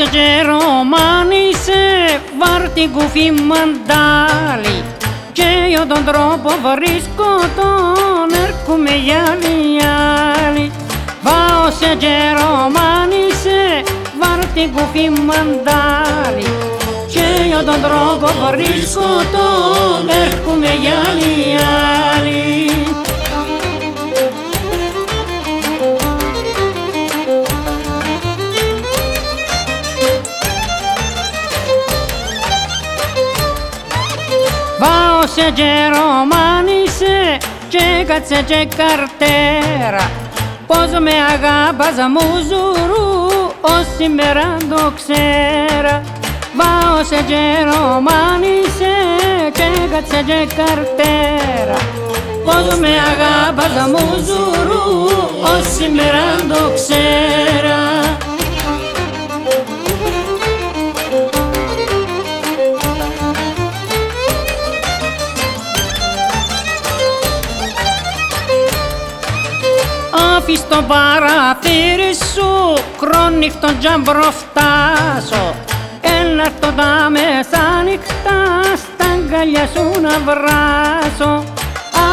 Че романи се варти гуфи мандали Че јо дон дробо вариското нерку ме јави јали Вао се че романи се варти гуфи мандали Че јо дон дробо вариското нерку ме јави јали γερομάνισε και κάτσε και καρτέρα. Πως με αγάπαζα μου ζουρού ως σήμερα το ξέρα. Βάω σε γερομάνισε και κάτσε και καρτέρα. Πως με αγάπαζα μου ζουρού ως σήμερα το ξέρα άφης το παραθύρι σου κρόνιχτο τζαμπρο φτάσω Έλα το τα μεσάνυχτα στα αγκαλιά σου να βράσω.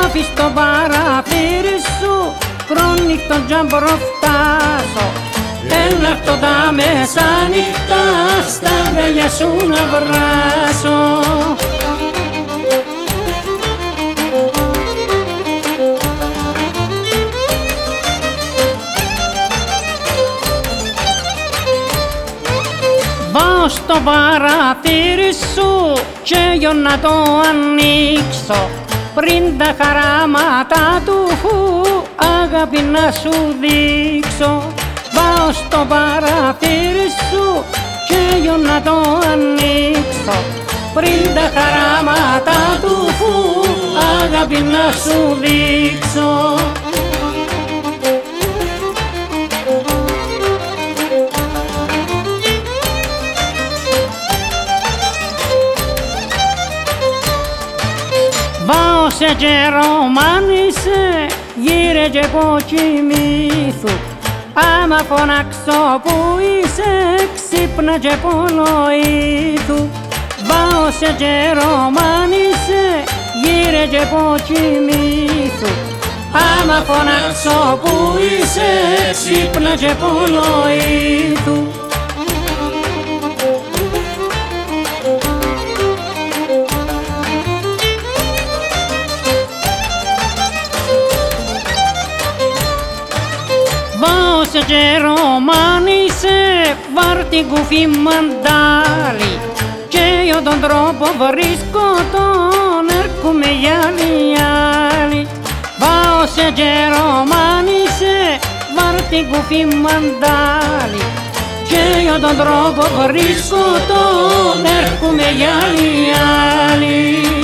Άφης το παραθύρι σου κρόνιχτο τζαμπρο φτάσω Έλα το τα μεσάνυχτα στα αγκαλιά σου να βράσω Πάω στο παραθύρι σου και για να το ανοίξω. Πριν τα χαράματα του αγάπη να σου δείξω. Πάω στο παραθύρι σου και για να το ανοίξω. Πριν τα χαράματα του αγάπη να σου δείξω Βάω σε γερομάνισε, γύρε και πω κοιμήθου Άμα φωνάξω που είσαι, ξύπνα και πολογήθου Βάω σε γερομάνισε, γύρε και πω κοιμήθου Άμα φωνάξω που είσαι, ξύπνα και passeggero mani se varti gufi mandali che io don troppo varisco toner come gli aliali. Passeggero mani se varti gufi mandali che io don troppo varisco toner come gli aliali.